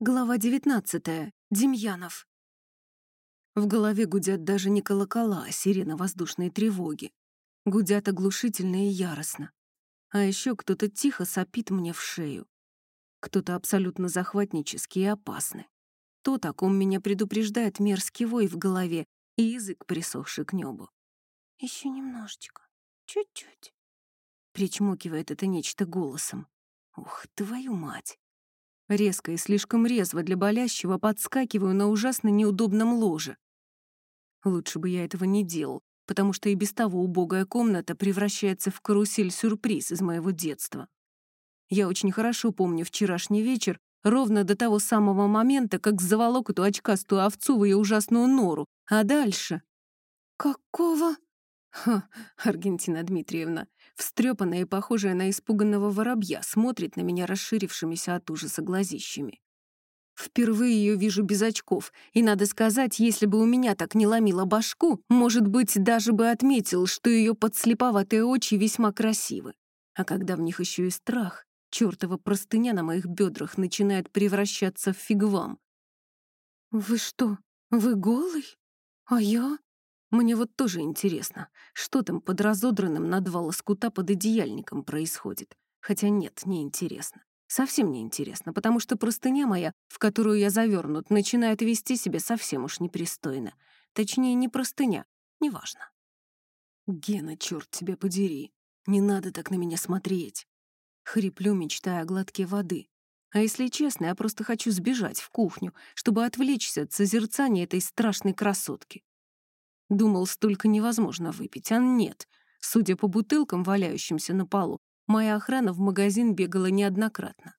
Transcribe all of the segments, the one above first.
Глава 19. Демьянов. В голове гудят даже не колокола, а сирена воздушной тревоги. Гудят оглушительно и яростно. А еще кто-то тихо сопит мне в шею. Кто-то абсолютно захватнический и опасный. Тот, о ком меня предупреждает мерзкий вой в голове и язык, присохший к небу. Еще немножечко, чуть-чуть. Причмокивает это нечто голосом. Ух, твою мать! Резко и слишком резво для болящего подскакиваю на ужасно неудобном ложе. Лучше бы я этого не делал, потому что и без того убогая комната превращается в карусель-сюрприз из моего детства. Я очень хорошо помню вчерашний вечер, ровно до того самого момента, как заволок эту очкастую овцу в ее ужасную нору. А дальше... «Какого?» Ха, Аргентина Дмитриевна, встрепанная и похожая на испуганного воробья, смотрит на меня расширившимися от ужаса глазищами. Впервые ее вижу без очков, и, надо сказать, если бы у меня так не ломило башку, может быть, даже бы отметил, что ее подслеповатые очи весьма красивы. А когда в них еще и страх, чертова простыня на моих бедрах начинает превращаться в фигвам. «Вы что, вы голый? А я?» Мне вот тоже интересно, что там под разодранным на два лоскута под одеяльником происходит. Хотя нет, не интересно. Совсем не интересно, потому что простыня моя, в которую я завернут, начинает вести себя совсем уж непристойно. Точнее, не простыня, неважно. Гена, черт тебя подери, не надо так на меня смотреть. Хриплю, мечтая о глотке воды. А если честно, я просто хочу сбежать в кухню, чтобы отвлечься от созерцания этой страшной красотки. Думал, столько невозможно выпить, а нет. Судя по бутылкам, валяющимся на полу, моя охрана в магазин бегала неоднократно.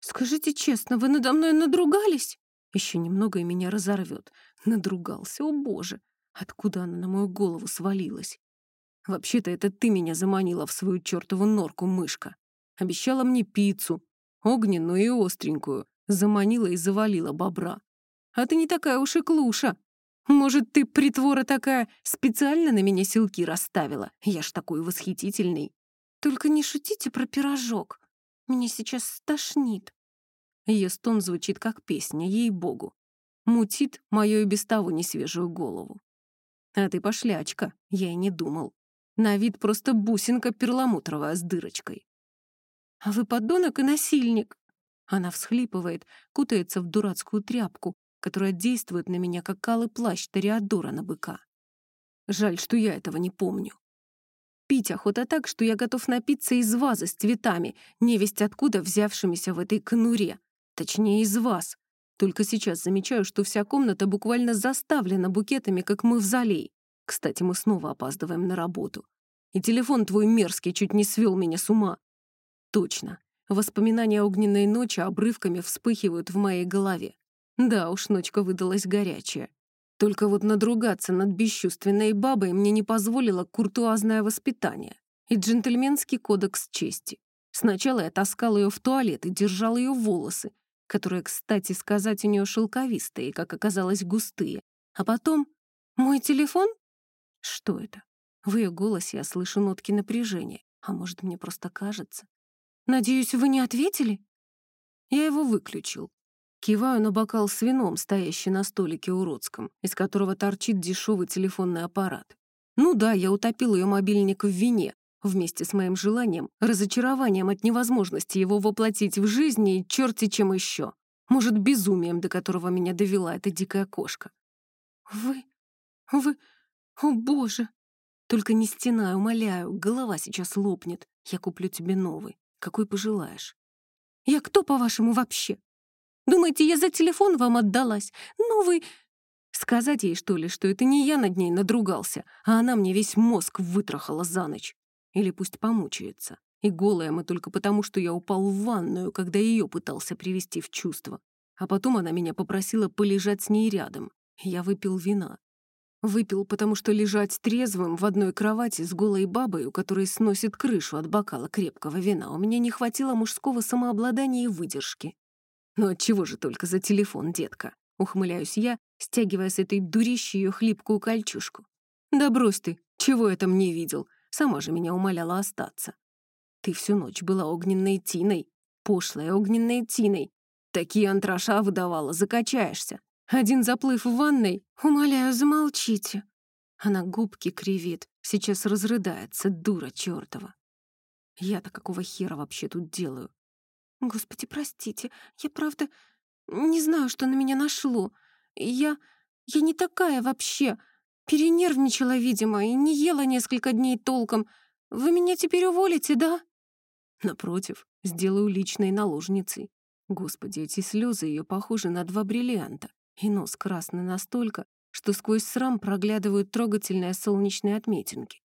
«Скажите честно, вы надо мной надругались?» Еще немного и меня разорвет. Надругался, о боже! Откуда она на мою голову свалилась? Вообще-то это ты меня заманила в свою чертову норку, мышка. Обещала мне пиццу, огненную и остренькую, заманила и завалила бобра. А ты не такая уж и клуша, может, ты, притвора такая, специально на меня силки расставила? Я ж такой восхитительный. Только не шутите про пирожок. Меня сейчас стошнит. Ее стон звучит как песня, ей-богу. Мутит мою и без того несвежую голову. А ты пошлячка, я и не думал. На вид просто бусинка перламутровая с дырочкой. А вы подонок и насильник. Она всхлипывает, кутается в дурацкую тряпку, которая действует на меня, как калый плащ Тореадора на быка. Жаль, что я этого не помню. Пить охота так, что я готов напиться из вазы с цветами, невесть откуда взявшимися в этой конуре. Точнее, из вас. Только сейчас замечаю, что вся комната буквально заставлена букетами, как мы в залей. Кстати, мы снова опаздываем на работу. И телефон твой мерзкий чуть не свел меня с ума. Точно. Воспоминания огненной ночи обрывками вспыхивают в моей голове. Да уж, ночка выдалась горячая. Только вот надругаться над бесчувственной бабой мне не позволило куртуазное воспитание и джентльменский кодекс чести. Сначала я таскал ее в туалет и держал ее волосы, которые, кстати сказать, у нее шелковистые как оказалось, густые. А потом... Мой телефон? Что это? В ее голосе я слышу нотки напряжения. А может, мне просто кажется? Надеюсь, вы не ответили? Я его выключил. Киваю на бокал с вином, стоящий на столике уродском, из которого торчит дешевый телефонный аппарат. Ну да, я утопил ее мобильник в вине, вместе с моим желанием, разочарованием от невозможности его воплотить в жизни и черти чем еще. Может, безумием, до которого меня довела эта дикая кошка. «Вы... вы... о боже!» «Только не стенай, умоляю, голова сейчас лопнет. Я куплю тебе новый, какой пожелаешь». «Я кто, по-вашему, вообще? Думаете, я за телефон вам отдалась? Ну вы...» Сказать ей, что ли, что это не я над ней надругался, а она мне весь мозг вытрахала за ночь. Или пусть помучается. И голая мы только потому, что я упал в ванную, когда ее пытался привести в чувство. А потом она меня попросила полежать с ней рядом. Я выпил вина. Выпил, потому что лежать трезвым в одной кровати с голой бабой, у которой сносит крышу от бокала крепкого вина, у меня не хватило мужского самообладания и выдержки. «Ну отчего же только за телефон, детка?» — ухмыляюсь я, стягивая с этой дурищей ее хлипкую кольчушку. «Да брось ты, чего я там не видел? Сама же меня умоляла остаться. Ты всю ночь была огненной тиной, пошлой огненной тиной. Такие антраша выдавала, закачаешься. Один заплыв в ванной, умоляю, замолчите. Она губки кривит, сейчас разрыдается, дура чёртова. Я-то какого хера вообще тут делаю? Господи, простите, я правда не знаю, что на меня нашло. Я... я не такая вообще. Перенервничала, видимо, и не ела несколько дней толком. Вы меня теперь уволите, да? Напротив, сделаю личной наложницей. Господи, эти слезы ее похожи на два бриллианта, и нос красный настолько, что сквозь срам проглядывают трогательные солнечные отметинки.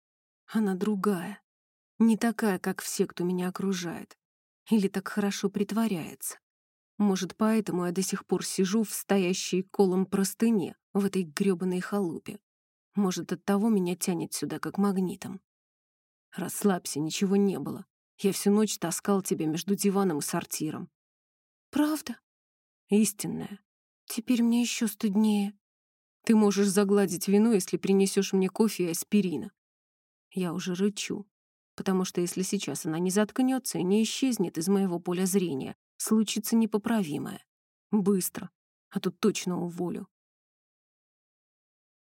Она другая, не такая, как все, кто меня окружает. Или так хорошо притворяется. Может, поэтому я до сих пор сижу в стоящей колом простыне в этой грёбаной халупе. Может, от того меня тянет сюда как магнитом. Расслабься, ничего не было. Я всю ночь таскал тебя между диваном и сортиром. Правда? Истинная. Теперь мне еще стыднее. Ты можешь загладить вину, если принесешь мне кофе и аспирина. Я уже рычу, потому что если сейчас она не заткнется и не исчезнет из моего поля зрения, случится непоправимое. Быстро, а тут точно уволю.